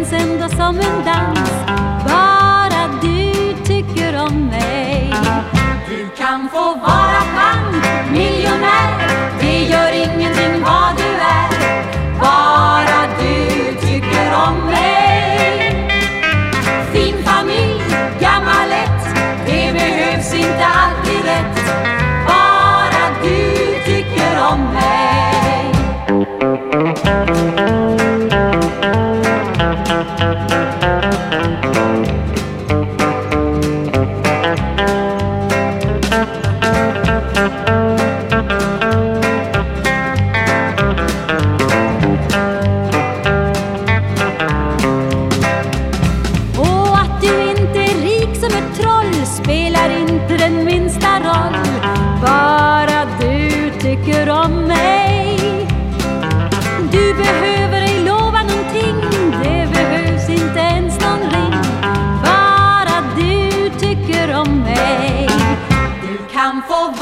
Känns ändå som en dans. Bara du tycker om mig. Du kan få vara man, miljonär. Det gör ingenting vad du är. Bara du tycker om mig. Fin familj, gammal ett Det behövs inte alltid rätt. Du behöver ej lova någonting Det behövs inte ens någon ring. Bara du tycker om mig. Du kan få